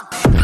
Uh.